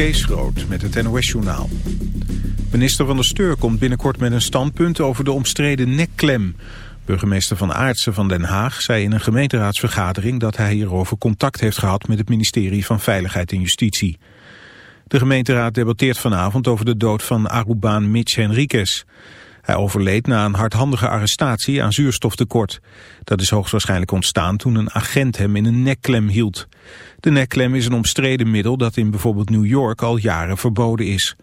Kees Groot met het NOS-journaal. Minister van der Steur komt binnenkort met een standpunt over de omstreden nekklem. Burgemeester Van Aartsen van Den Haag zei in een gemeenteraadsvergadering... dat hij hierover contact heeft gehad met het ministerie van Veiligheid en Justitie. De gemeenteraad debatteert vanavond over de dood van Arubaan Mitch Henriquez... Hij overleed na een hardhandige arrestatie aan zuurstoftekort. Dat is hoogstwaarschijnlijk ontstaan toen een agent hem in een nekklem hield. De nekklem is een omstreden middel dat in bijvoorbeeld New York al jaren verboden is.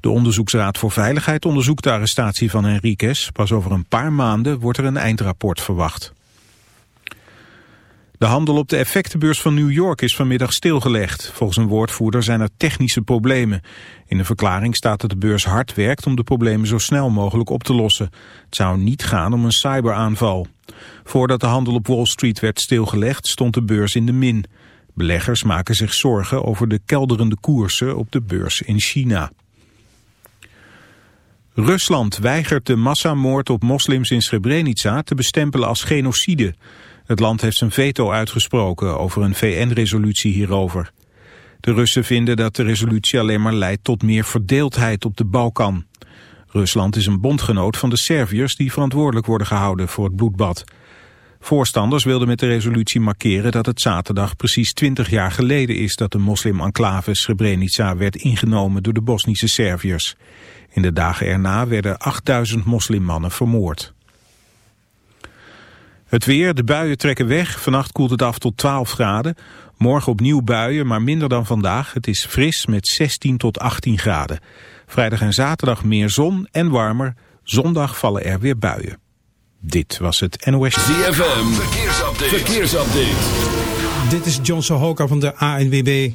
De Onderzoeksraad voor Veiligheid onderzoekt de arrestatie van Henriquez. Pas over een paar maanden wordt er een eindrapport verwacht. De handel op de effectenbeurs van New York is vanmiddag stilgelegd. Volgens een woordvoerder zijn er technische problemen. In een verklaring staat dat de beurs hard werkt om de problemen zo snel mogelijk op te lossen. Het zou niet gaan om een cyberaanval. Voordat de handel op Wall Street werd stilgelegd stond de beurs in de min. Beleggers maken zich zorgen over de kelderende koersen op de beurs in China. Rusland weigert de massamoord op moslims in Srebrenica te bestempelen als genocide. Het land heeft zijn veto uitgesproken over een VN-resolutie hierover. De Russen vinden dat de resolutie alleen maar leidt tot meer verdeeldheid op de Balkan. Rusland is een bondgenoot van de Serviërs die verantwoordelijk worden gehouden voor het bloedbad. Voorstanders wilden met de resolutie markeren dat het zaterdag precies 20 jaar geleden is dat de moslim-enclave Srebrenica werd ingenomen door de Bosnische Serviërs. In de dagen erna werden 8000 moslimmannen vermoord. Het weer, de buien trekken weg. Vannacht koelt het af tot 12 graden. Morgen opnieuw buien, maar minder dan vandaag. Het is fris met 16 tot 18 graden. Vrijdag en zaterdag meer zon en warmer. Zondag vallen er weer buien. Dit was het NOS. ZFM, verkeersupdate. verkeersupdate. Dit is John Sohoka van de ANWB.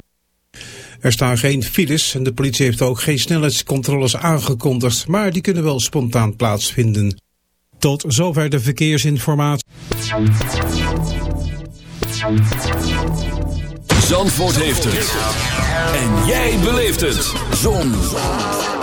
Er staan geen files en de politie heeft ook geen snelheidscontroles aangekondigd, maar die kunnen wel spontaan plaatsvinden. Tot zover de verkeersinformatie. Zandvoort heeft het. En jij beleeft het. Zon. En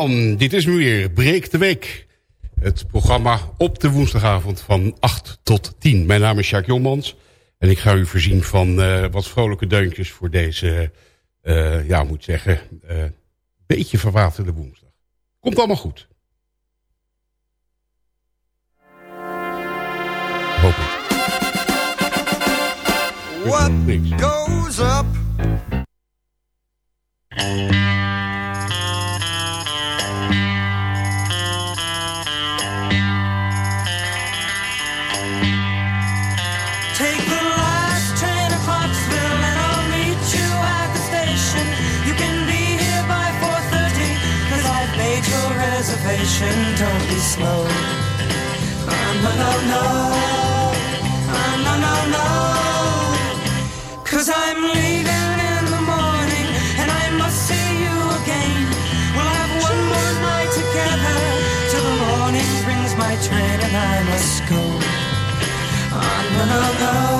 dan, dit is nu weer Breek de Week. Het programma op de woensdagavond van 8 tot 10. Mijn naam is Jacques Jommans. En ik ga u voorzien van uh, wat vrolijke deuntjes voor deze, uh, ja moet zeggen, uh, beetje verwaterde woensdag. Komt allemaal goed. Hoop ik. What goes up? Reservation, don't be slow. Oh, no, no, no. Oh, no, no, no. Cause I'm leaving in the morning and I must see you again. We'll have one more night together till the morning brings my train and I must go. Oh, no, no, no.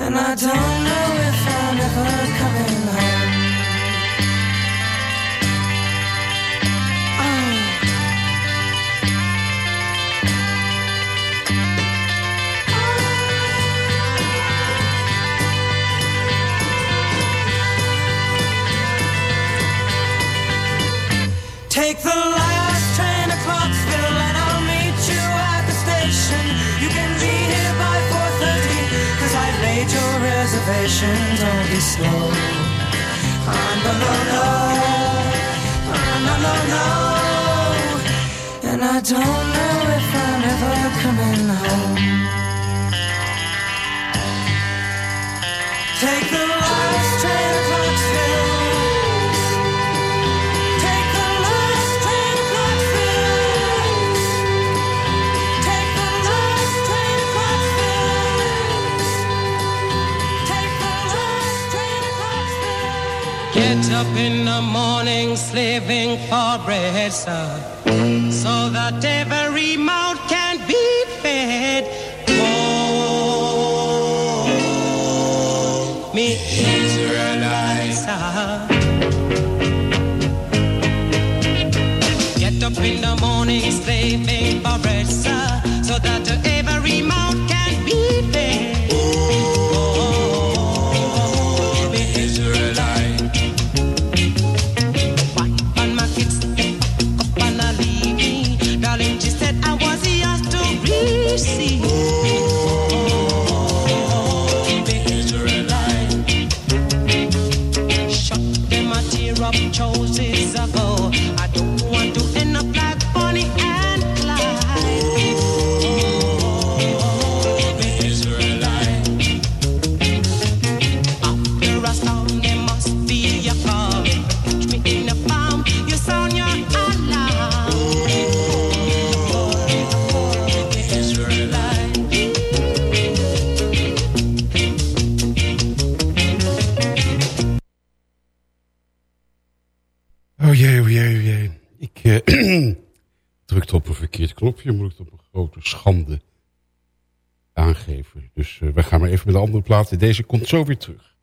And I don't know if I'm ever coming reservation. Don't be slow. Oh, no, no, no. Oh, no, no, no. And I don't know if I'm ever coming home. Take the Get up in the morning, slaving for bread, sir, so that every mouth can be fed. Oh, me Israelites. Get up in the morning, slaving for bread, sir, so that every mouth knopje. Moet ik op een grote schande aangeven. Dus eh, we gaan maar even met de andere platen. Deze komt zo weer terug.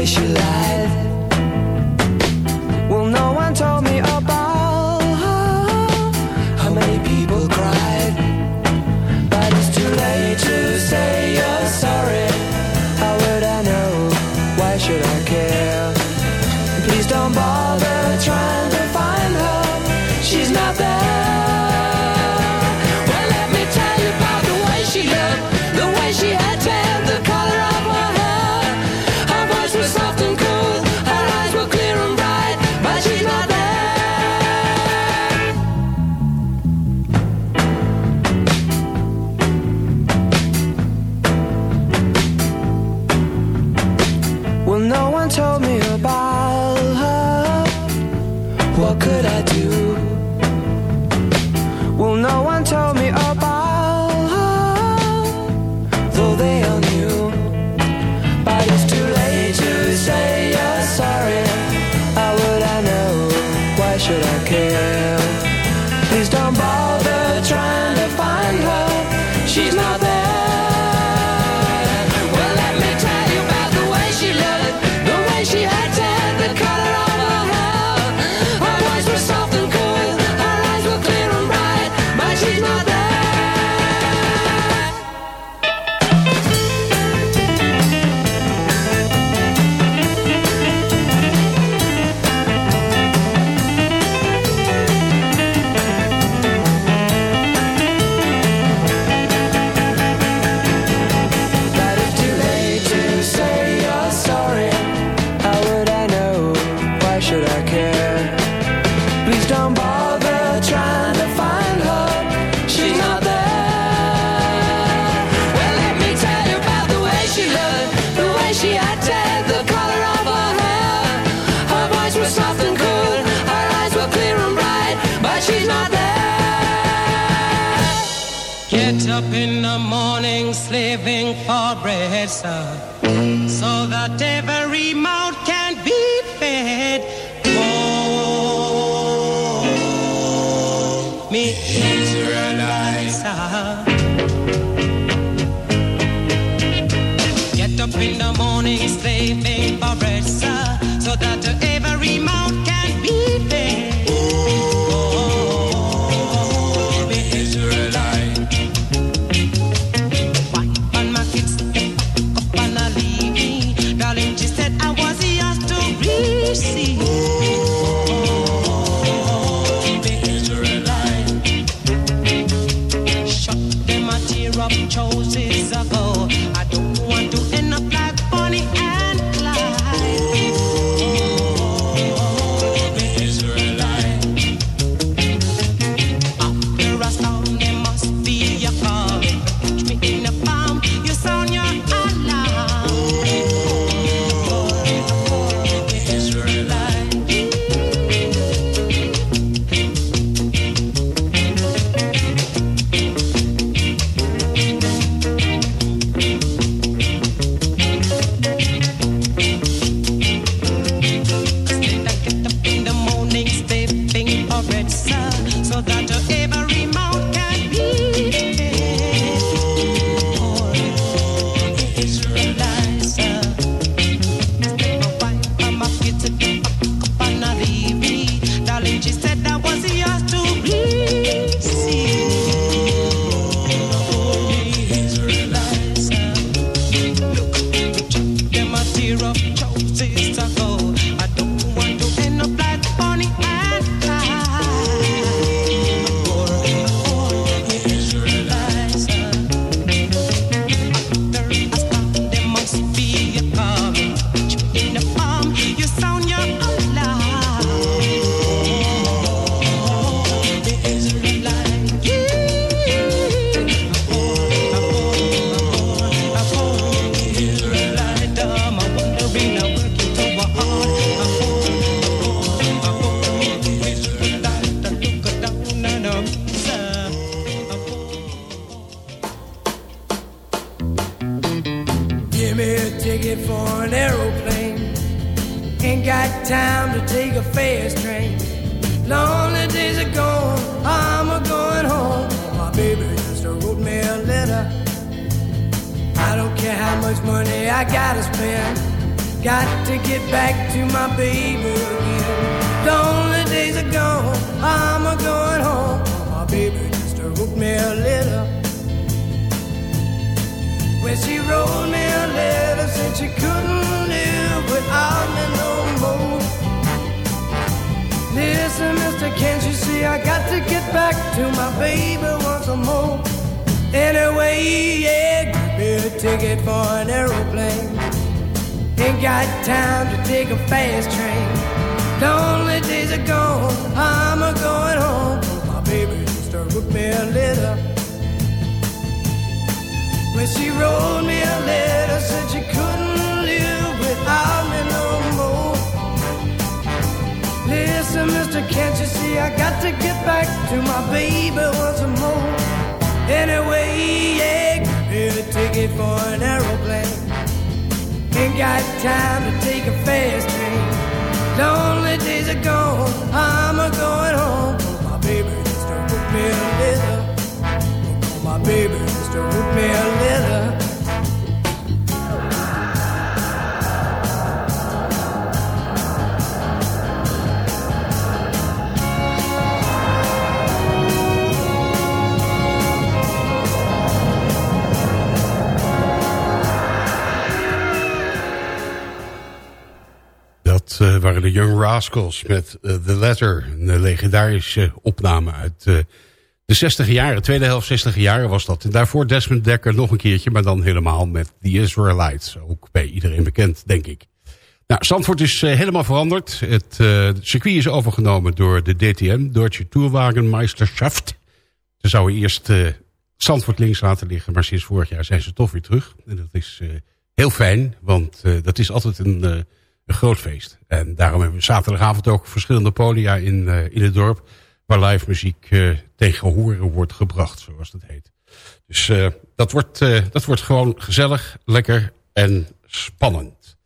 Way she lied. Slaving for bread, sir, so that every mouth wrote me a letter, said she couldn't live without me no more. Listen, mister, can't you see I got to get back to my baby once more? Anyway, yeah, get a ticket for an aeroplane. Ain't got time to take a fast train. Lonely days are gone, I'm a going home. My baby just wrote me a letter. My baby just wrote me a letter. Waren de Young Rascals met eh, The Letter. Een legendarische opname uit eh, de 60 jaren. Tweede helft 60 jaren was dat. En daarvoor Desmond Dekker nog een keertje. Maar dan helemaal met The Israelites. Ook bij iedereen bekend, denk ik. Nou, Zandvoort is helemaal veranderd. Het circuit is overgenomen door de DTM. Deutsche Tourwagenmeisterschaft. Ze zouden eerst Zandvoort links laten liggen. Maar sinds vorig jaar zijn ze toch weer terug. En dat is heel fijn. Want dat is altijd een een groot feest. En daarom hebben we zaterdagavond ook verschillende podia in, uh, in het dorp... waar live muziek uh, tegen horen wordt gebracht, zoals dat heet. Dus uh, dat, wordt, dat wordt gewoon gezellig, lekker en spannend.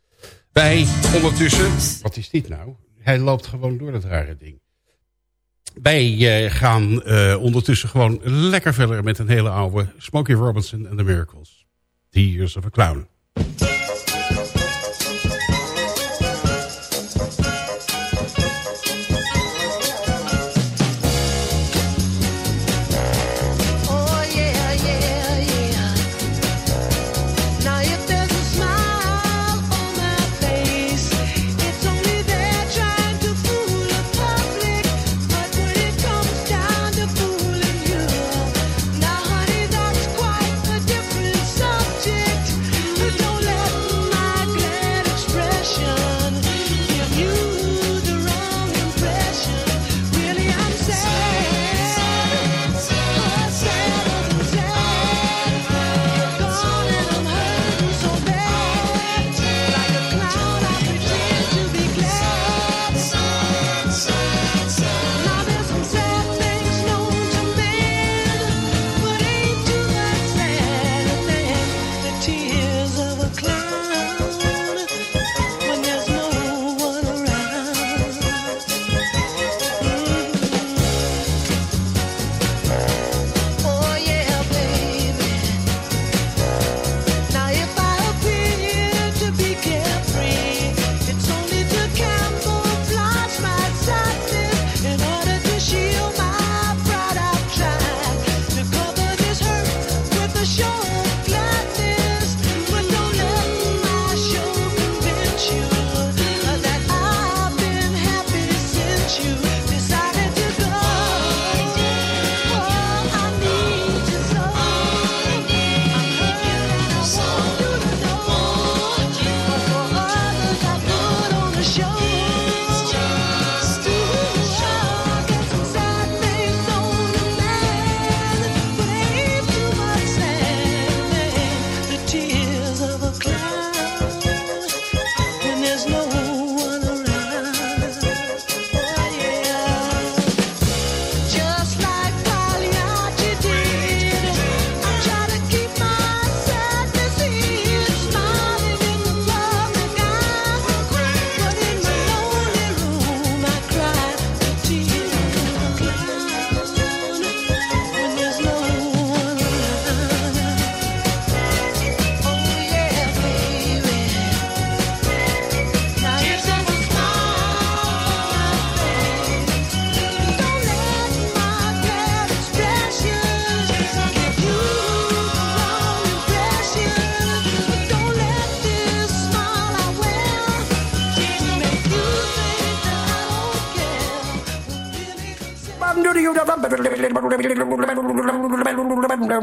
Wij ondertussen... Wat is dit nou? Hij loopt gewoon door dat rare ding. Wij gaan ondertussen gewoon lekker verder met een hele oude... Smokey Robinson and the Miracles. The Years of a Clown.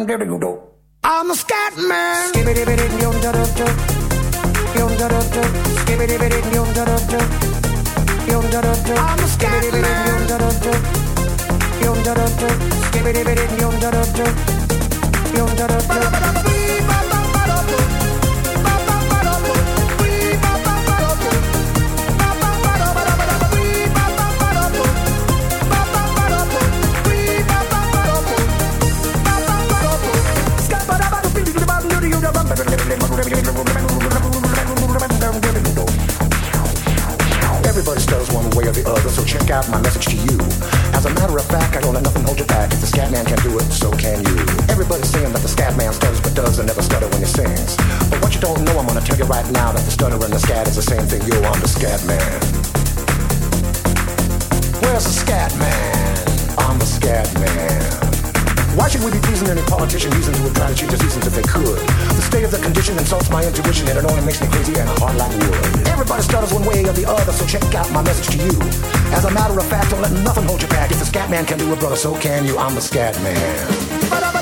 Hundred tell you right now that the stutter and the scat is the same thing. Yo, I'm the scat man. Where's the scat man? I'm the scat man. Why should we be pleasing any politician reasons who would try to cheat the seasons if they could? The state of the condition insults my intuition and it only makes me crazy and hard like wood. Everybody stutters one way or the other, so check out my message to you. As a matter of fact, don't let nothing hold you back. If the scat man can do it, brother, so can you. I'm the scat man.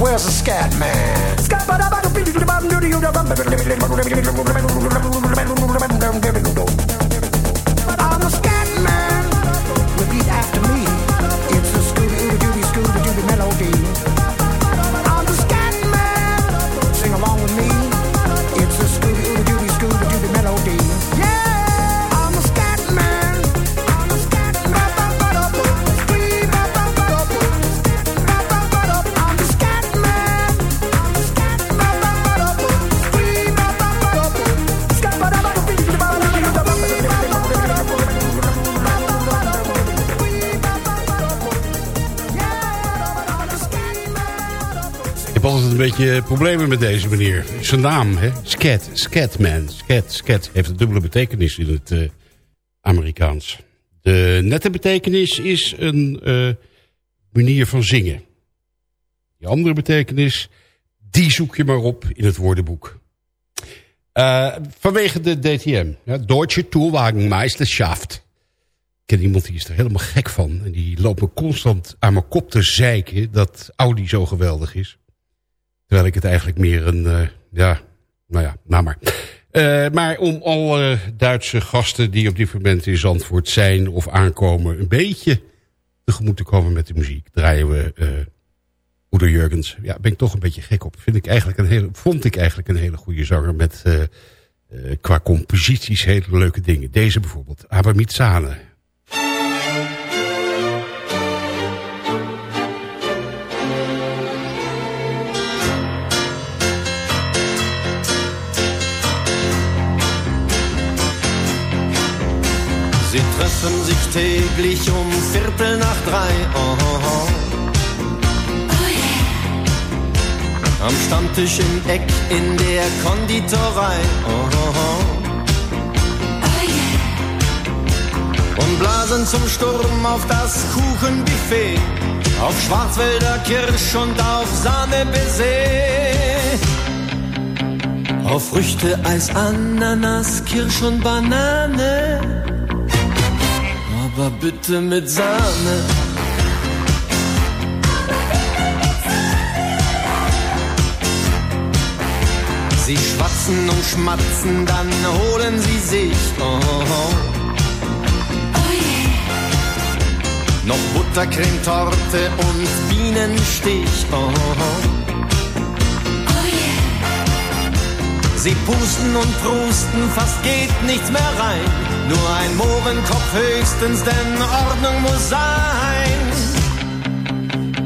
Where's the scat man? I'm beetje problemen met deze meneer. Zijn naam, hè? Scat, Scatman. Scat, Scat heeft een dubbele betekenis in het eh, Amerikaans. De nette betekenis is een eh, manier van zingen. Die andere betekenis, die zoek je maar op in het woordenboek. Eh, vanwege de DTM, ja, Deutsche Tourwagenmeisterschaft. Ik ken iemand die is er helemaal gek van. En die loopt me constant aan mijn kop te zeiken dat Audi zo geweldig is. Terwijl ik het eigenlijk meer een... eh, ja, nou ja, nou maar. Eh, maar om alle Duitse gasten die op dit moment in Zandvoort zijn of aankomen... een beetje tegemoet te komen met de muziek... draaien we Moeder Jurgens. Ja, ben ik toch een beetje gek op. Vind ik eigenlijk een hele, vond ik eigenlijk een hele goede zanger... met qua composities hele leuke dingen. Deze bijvoorbeeld, Abamitsane. Sie treffen sich täglich um Viertel nach drei. Oh, oh, oh. Am Stammtisch im Eck in der Konditorei. Oh, oh, oh. Und blasen zum Sturm auf das Kuchenbuffet. Auf Schwarzwälder Kirsch und auf Sahne Auf Früchte, Eis, Ananas, Kirsch und Banane. Aber bitte mit Sahne. Sie schwatzen und schmatzen, dann holen sie sich. Oh, oh. Noch Buttercremetorte und Bienenstich. Oh, oh. Sie pusten und prusten, fast geht nichts mehr rein. Nur ein Mohrenkopf höchstens, denn Ordnung muss sein.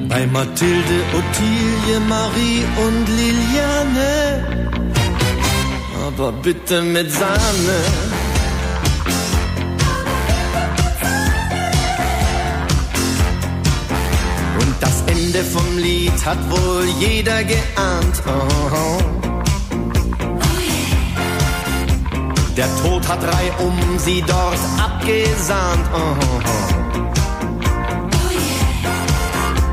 Bei Mathilde, Ottilie, Marie und Liliane. aber bitte mit Sahne. Und das Ende vom Lied hat wohl jeder geahnt. Oh. Der Tod hat reihum sie dort abgesahnt. Oh.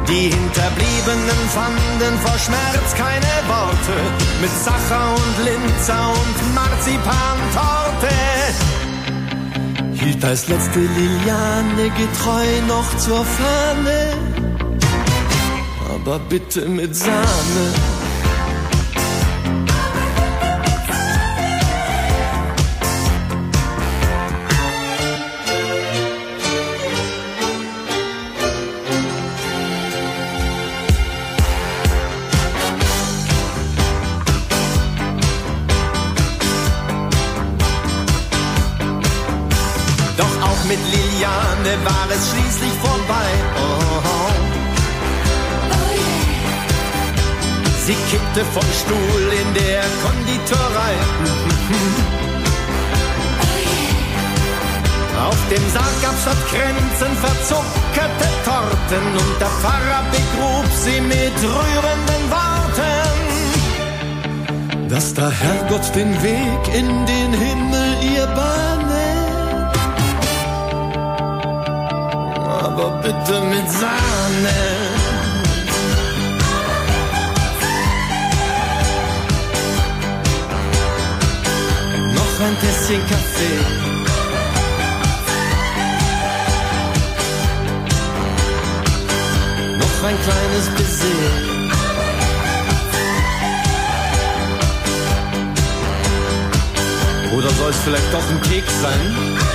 Die Hinterbliebenen fanden vor Schmerz keine Worte mit Sacher und Linzer und Marzipantorte. Hielt als letzte Liliane getreu noch zur Fahne, aber bitte mit Sahne. Es schließlich vorbei. Oh. Sie kippte vom Stuhl in der Konditorei. Auf dem Sarg gab's statt Kränzen verzuckerte Torten und der Pfarrer begrub sie mit rührenden Worten. Dass der Herrgott den Weg in den Himmel ihr bahne. Aber bitte mit Sahne. Noch ein Tässchen Kaffee. Noch ein kleines Baiser. Oder soll es vielleicht doch ein Keks sein?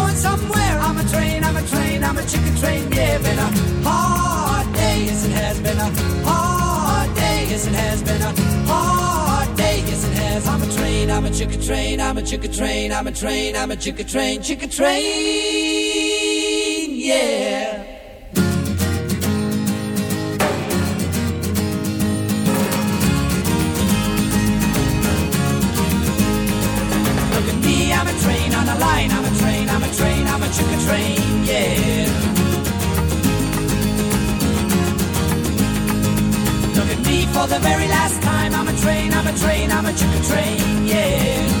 somewhere. I'm a train, I'm a train, I'm a chicken train. Yeah, been a hard day, yes it has been a hard day, yes it has been a hard day, yes it has. I'm a train, I'm a chicken train, I'm a chicken train, I'm a train, I'm a chicken train, chicken train. Yeah. I'm a train, yeah. Look at me for the very last time, I'm a train, I'm a train, I'm a chicken train, yeah.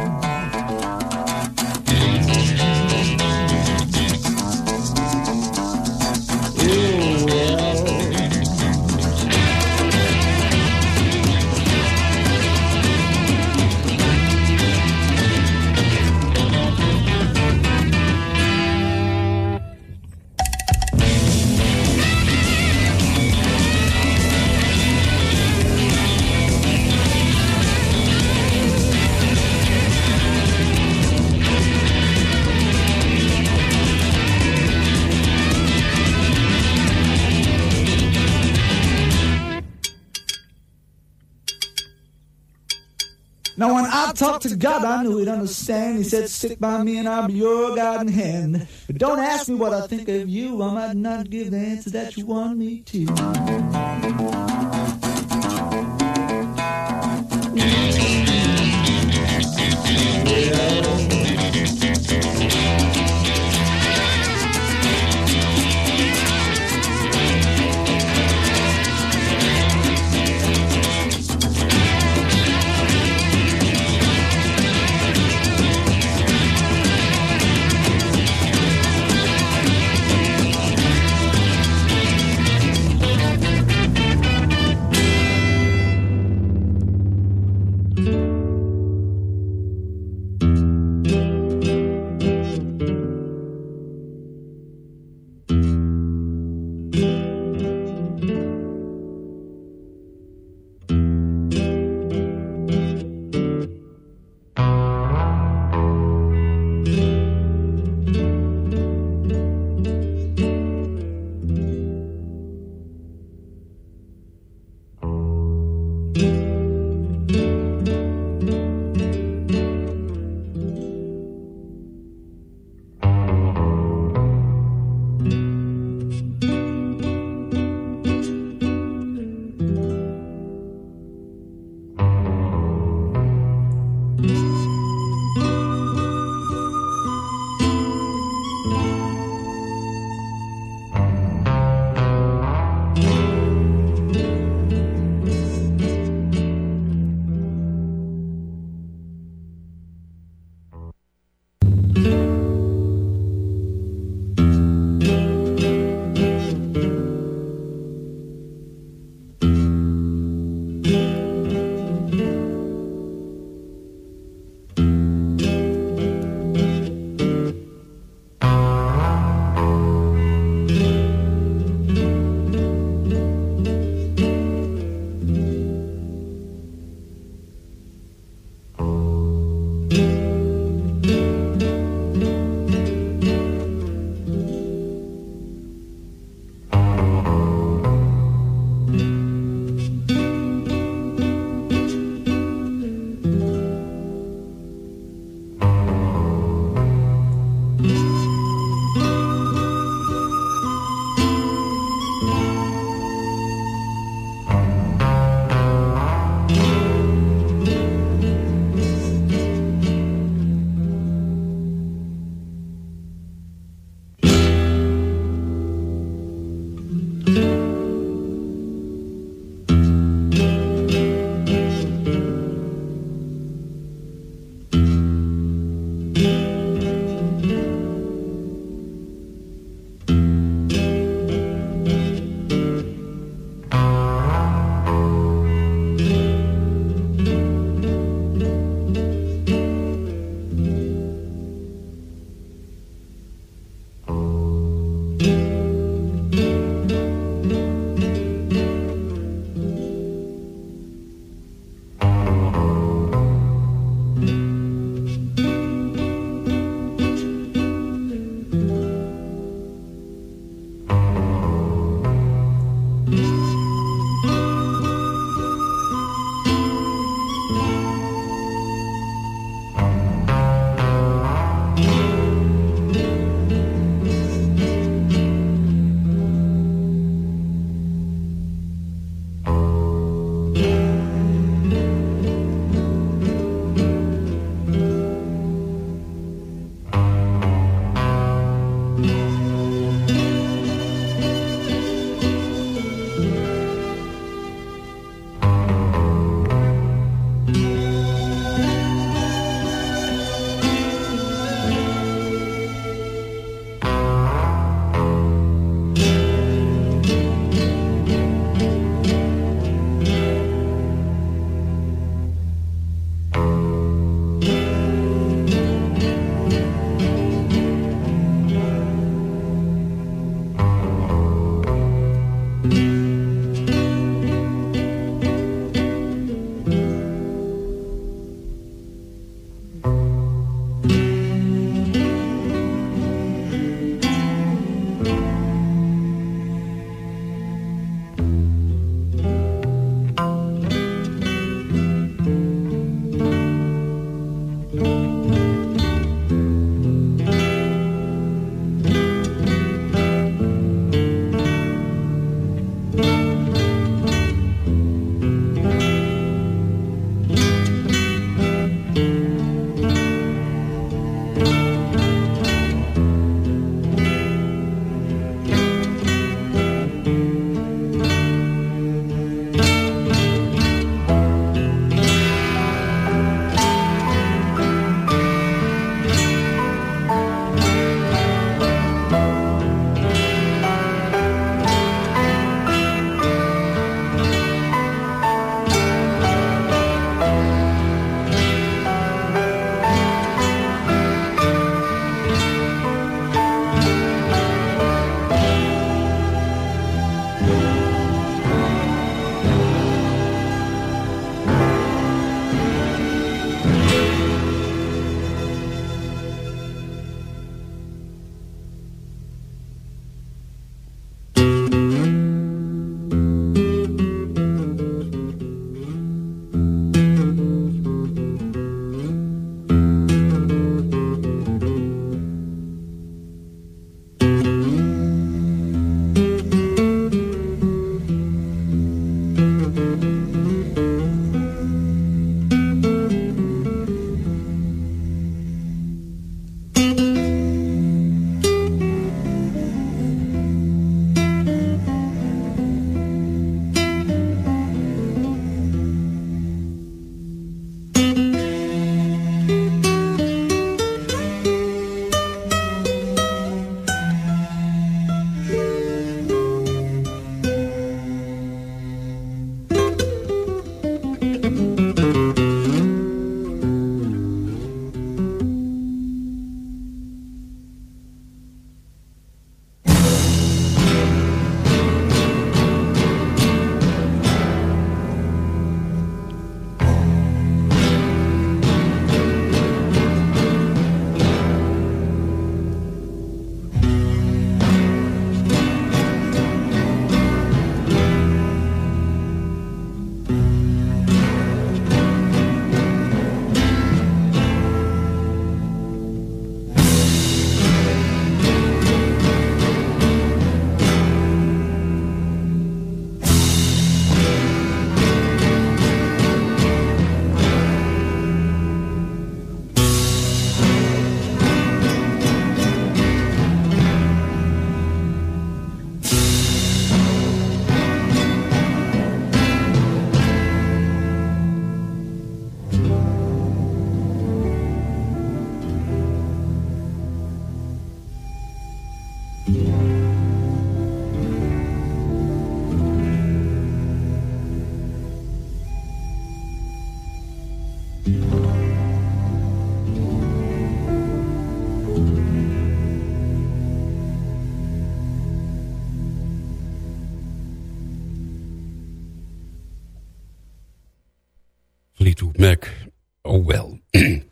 I talk to God, I knew he'd understand. He said, stick by me and I'll be your guiding hand. But don't ask me what I think of you. I might not give the answer that you want me to.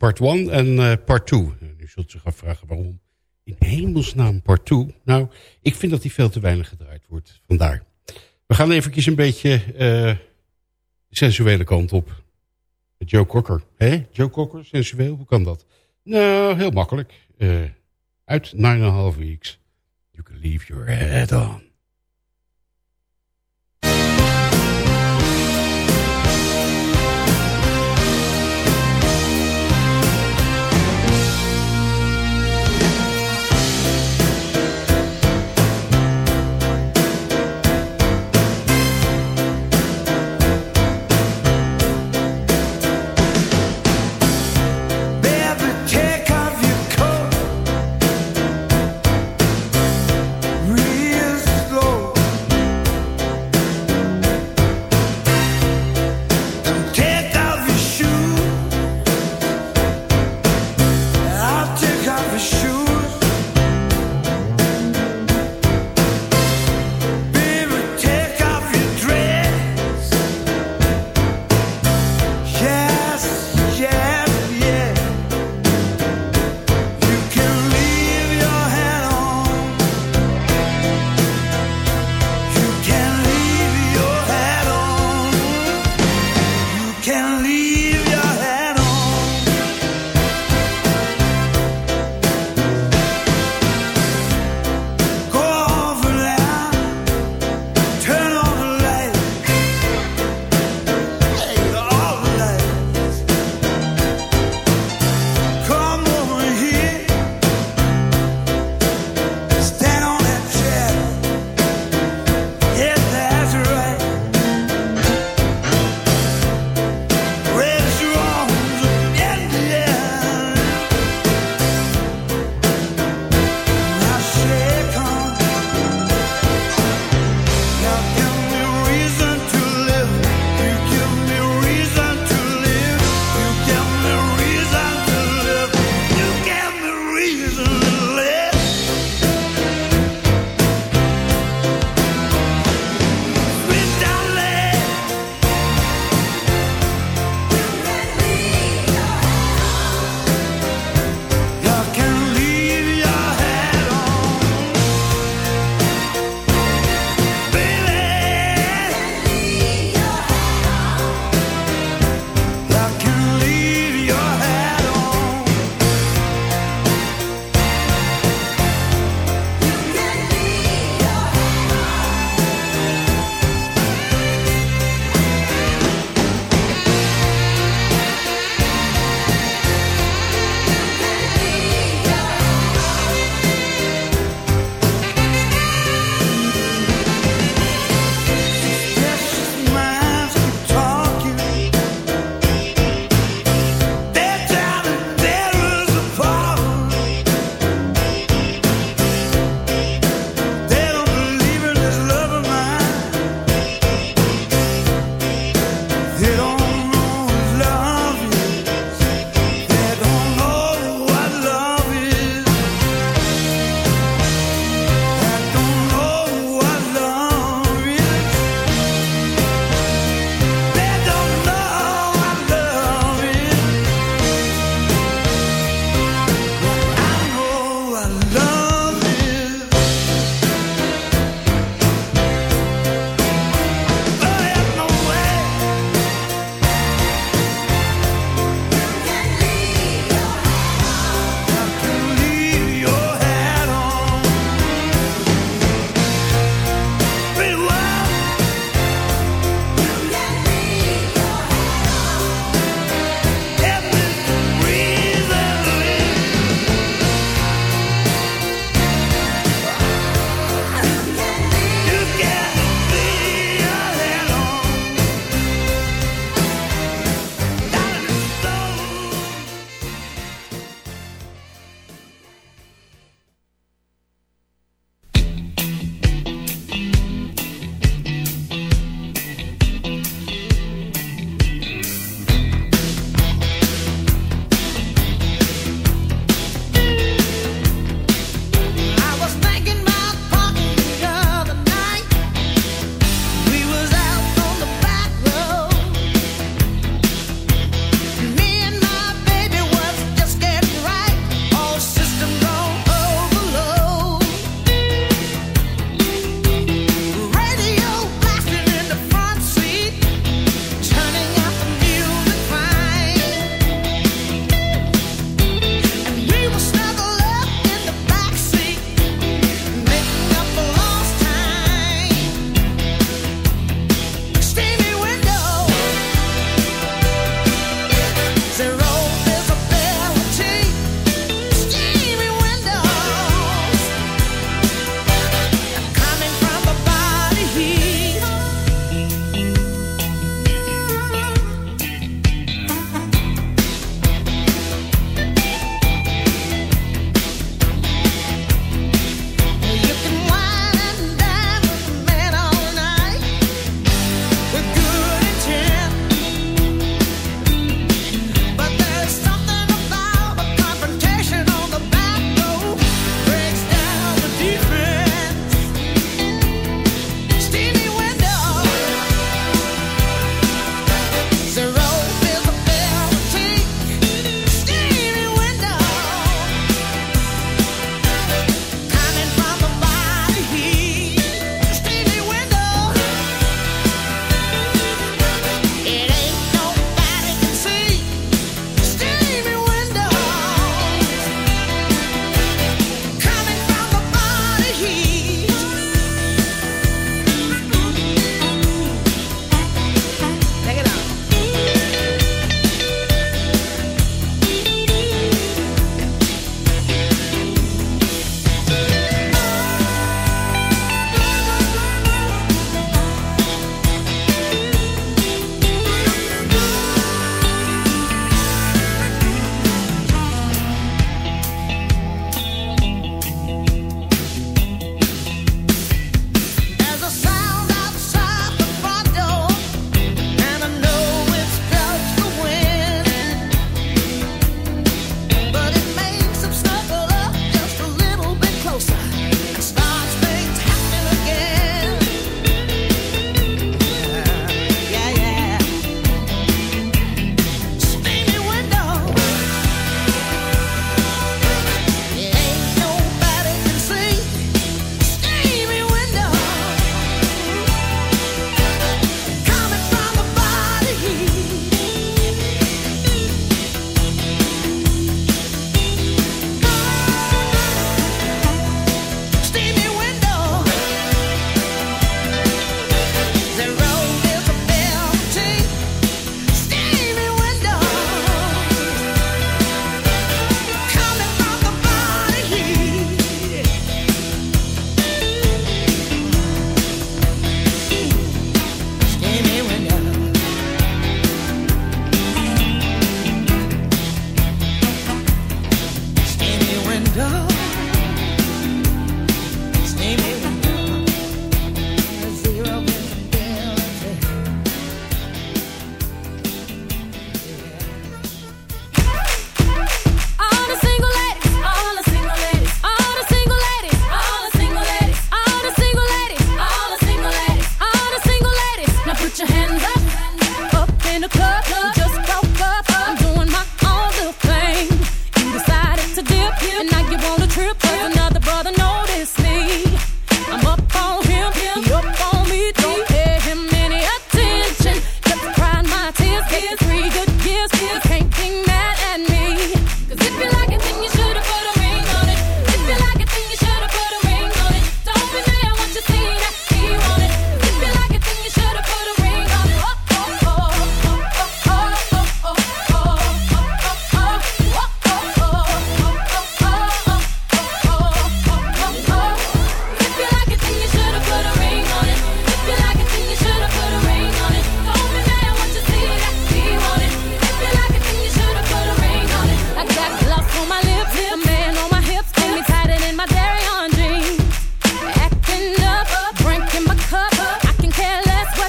Part 1 en eh, part 2. U zult zich afvragen waarom in hemelsnaam part 2. Nou, ik vind dat die veel te weinig gedraaid wordt. Vandaar. We gaan even een beetje eh, de sensuele kant op. Joe Cocker. Hé? Joe Cocker, sensueel? Hoe kan dat? Nou, heel makkelijk. Eh, uit 9,5 weeks. You can leave your head on.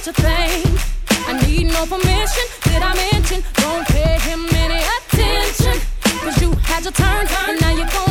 such a thing. I need no permission. Did I mention? Don't pay him any attention. Cause you had your turn, and now you're going.